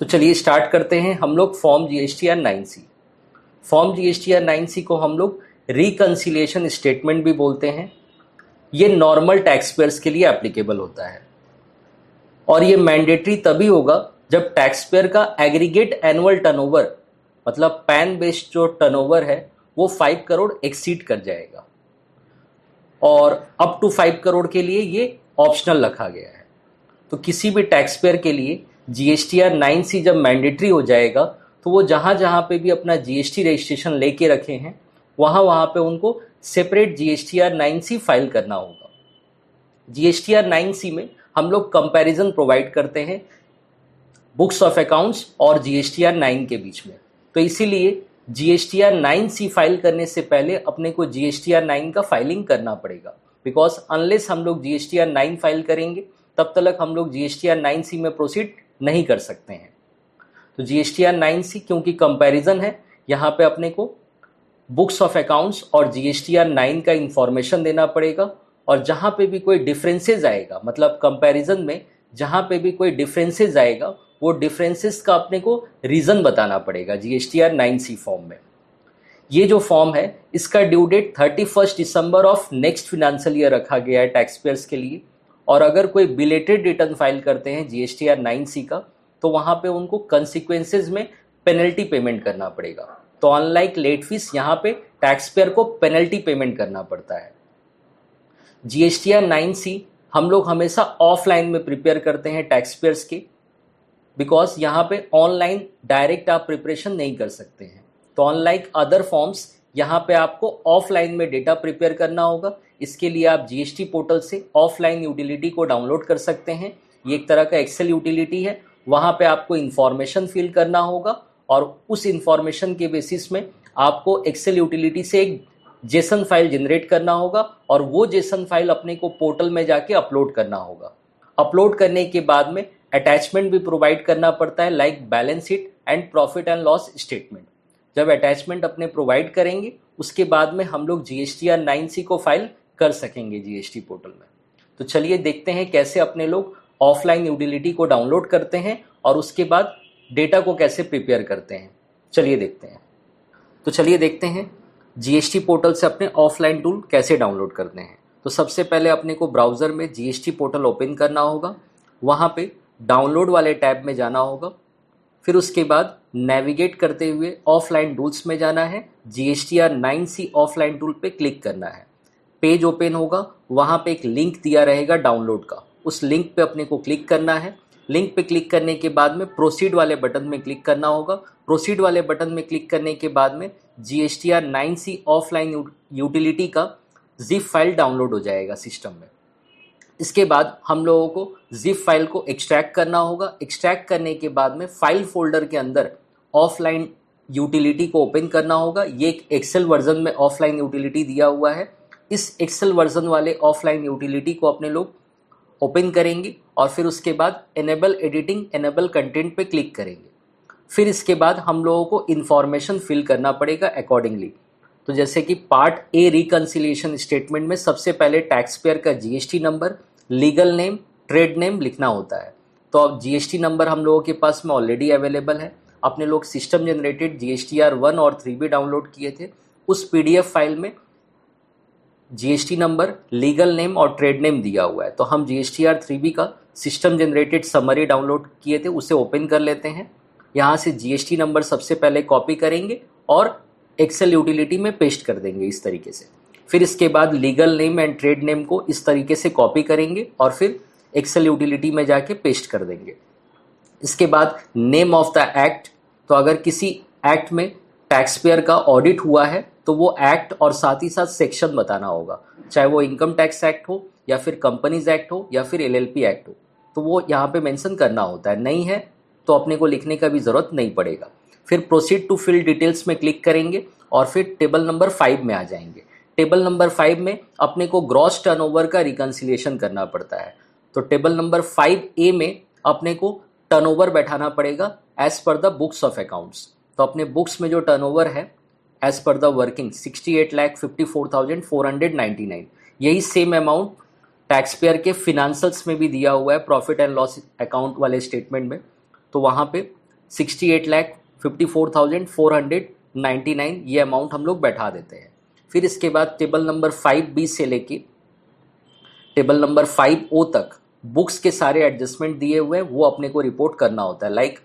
तो चलिए स्टार्ट करते हैं। हम लोग form GST R nine C form GST R nine C को हम लोग रिकन्सिलिएशन स्टेटमेंट भी बोलते हैं। ये नॉर्मल टैक्स पेयर्स के लिए एप्लीकेबल होता है। और ये मैंडेटरी तभी होगा जब टैक्स पेयर का एग्रीगेट एनुअल टर्नओवर मतलब पैन बेस्ड जो टर्नओवर है, वो फाइव करोड़ एक्सीड कर जाएगा। और अप टू फाइव करोड़ के लिए ये ऑप्शनल रखा गया है। तो किसी भी टैक्स पेयर के लिए जीएसटी आर नाइन सी जब मैंडेटरी हो जाएगा तो वो जहाँ जहाँ पे भी अपना जीएसटी रजिस्ट्रेशन लेके रखे हैं, वहाँ वहाँ पे उनको separate GST R nine C file करना होगा। जीएसटी आर नाइन सी में हम लोग कंपैरिजन प्रोवाइड करते हैं बुक्स ऑफ़ अकाउंट्स और जीएसटीआर नाइन के बीच में। तो इसीलिए GST R nine C file करने से पहले अपने को जीएसटी आर नाइन का फाइलिंग करना पड़ेगा। बिकॉज़ अनलेस हम लोग जीएसटी आर नाइन फ़ाइल करेंगे, तब तक हम लोग जीएसटी आर नाइन सी में प्रोसीड नहीं कर सकते हैं। तो जीएसटी आर नाइन सी क्योंकि कंपैरिजन है, यहाँ पे अपने को बुक्स ऑफ़ अकाउंट्स और जीएसटी आर नाइन का इंफॉर्मेशन देना पड़ेगा और जहाँ पे भी कोई डिफरेंसेज आएगा मतलब कंपैरिजन में जहाँ पे भी कोई डिफरेंसेज आएगा, वो डिफरेंसेस का अपने को रीजन बताना पड़ेगा GST R nine C form में। ये जो फॉर्म है, इसका due date thirty first December of next financial year रखा गया है टैक्स पेयर्स के लिए। और अगर कोई बिलेटेड रिटर्न फ़ाइल करते हैं जीएसटी आर नाइन सी का तो वहाँ पे उनको कंसिक्वेंसेज में पेनल्टी पेमेंट करना पड़ेगा। तो अनलाइक लेट फ़ीस यहाँ पे टैक्स पेयर को पेनल्टी पेमेंट करना पड़ता है। जीएसटी आर नाइन सी हम लोग हमेशा ऑफलाइन में प्रिपेयर करते हैं टैक्स पेयर्स के बिकॉज़ यहाँ पे ऑनलाइन डायरेक्ट आप प्रिपरेशन नहीं कर सकते हैं। तो अनलाइक अदर फॉर्म्स यहाँ पे आपको ऑफलाइन में डेटा प्रिपेयर करना होगा। इसके लिए आप जीएसटी पोर्टल से ऑफलाइन यूटिलिटी को डाउनलोड कर सकते हैं। ये एक तरह का एक्सेल यूटिलिटी है। वहाँ पे आपको इंफॉर्मेशन फिल करना होगा और उस इंफॉर्मेशन के बेसिस में आपको एक्सेल यूटिलिटी से एक जेसन फ़ाइल जनरेट करना होगा और वो जेसन फ़ाइल अपने को पोर्टल में जाके अपलोड करना होगा। अपलोड करने के बाद में अटैचमेंट भी प्रोवाइड करना पड़ता है like balance sheet and profit and loss statement जब अटैचमेंट अपने प्रोवाइड करेंगे, उसके बाद में हम लोग जीएसटी आर नाइन सी को फ़ाइल कर सकेंगे जीएसटी पोर्टल में। तो चलिए देखते हैं कैसे अपने लोग ऑफलाइन यूटिलिटी को डाउनलोड करते हैं और उसके बाद डेटा को कैसे प्रिपेयर करते हैं। चलिए देखते हैं। तो चलिए देखते हैं जीएसटी पोर्टल से अपने ऑफलाइन टूल कैसे डाउनलोड करते हैं। तो सबसे पहले अपने को ब्राउज़र में जीएसटी पोर्टल ओपन करना होगा। वहाँ पे डाउनलोड वाले टैब में जाना होगा। फिर उसके बाद नेविगेट करते हुए ऑफलाइन टूल्स में जाना है G S T R nine C offline tool पे क्लिक करना है। पेज ओपन होगा, वहाँ पे एक लिंक दिया रहेगा डाउनलोड का। उस लिंक पे अपने को क्लिक करना है। लिंक पे क्लिक करने के बाद में प्रोसीड वाले बटन में क्लिक करना होगा। प्रोसीड वाले बटन में क्लिक करने के बाद में G S T R nine C offline utility का जिप फ़ाइल डाउनलोड हो जाएगा सिस्टम में। इसके बाद हम लोगों को जिप फ़ाइल को एक्सट्रैक्ट करना होगा। एक्सट्रैक्ट करने के बाद में फ़ाइल फोल्डर के अंदर ऑफलाइन यूटिलिटी को ओपन करना होगा। ये एक एक्सेल वर्जन में ऑफलाइन यूटिलिटी दिया हुआ है। इस एक्सेल वर्जन वाले ऑफलाइन यूटिलिटी को अपने लोग ओपन करेंगे और फिर उसके बाद एनेबल एडिटिंग एनेबल कंटेंट पे क्लिक करेंगे। फिर इसके बाद हम लोगों को इन्फॉर्मेशन फिल करना पड़ेगा अकॉर्डिंगली तो जैसे कि पार्ट ए रिकन्सिलिएशन स्टेटमेंट में सबसे पहले टैक्स पेयर का GST number legal name trade name लिखना होता है। तो अब जीएसटी नंबर हम लोगों के पास में ऑलरेडी अवेलेबल है। अपने लोग system generated GST R one और थ्री भी डाउनलोड किए थे। उस पीडीएफ फ़ाइल में जीएसटी नंबर लीगल नेम और ट्रेड नेम दिया हुआ है। तो हम जीएसटी आर थ्री बी का सिस्टम जनरेटेड समरी डाउनलोड किए थे, उसे ओपन कर लेते हैं। यहाँ से जीएसटी नंबर सबसे पहले कॉपी करेंगे और एक्सेल यूटिलिटी में पेस्ट कर देंगे इस तरीके से। फिर इसके बाद legal name and trade name को इस तरीके से कॉपी करेंगे और फिर एक्सेल यूटिलिटी में जाके पेस्ट कर देंगे। इसके बाद नेम ऑफ़ द एक्ट तो अगर किसी एक्ट में टैक्स पेयर का ऑडिट हुआ है तो वो एक्ट और साथ ही साथ सेक्शन बताना होगा। चाहे वो इनकम टैक्स एक्ट हो, या फिर कंपनीज़ एक्ट हो, या फिर एलएलपी एक्ट हो तो वो यहाँ पे मेंशन करना होता है। नहीं है तो अपने को लिखने का भी ज़रूरत नहीं पड़ेगा। फिर प्रोसीड टू फिल डिटेल्स में क्लिक करेंगे और फिर टेबल नंबर फाइव में आ जाएँगे। टेबल नंबर फाइव में अपने को ग्रॉस टर्नओवर का रिकन्सिलेशन करना पड़ता है। तो टेबल नंबर फाइव ए में अपने को टर्नओवर बैठाना पड़ेगा as per the books of accounts तो अपने बुक्स में जो टर्नओवर है as per the working sixty eight lakh fifty four thousand four hundred ninety nine यही सेम अमाउंट टैक्स पेयर के फिनेंशियल्स में भी दिया हुआ है प्रॉफिट एंड लॉस अकाउंट वाले स्टेटमेंट में। तो वहाँ पे sixty eight lakh fifty four thousand four hundred ninety nine ये अमाउंट हम लोग बैठा देते हैं। फिर इसके बाद टेबल नंबर फाइव बी से लेके टेबल नंबर फाइव ओ तक बुक्स के सारे एडजस्टमेंट दिए हुए हैं, वो अपने को रिपोर्ट करना होता है। लाइक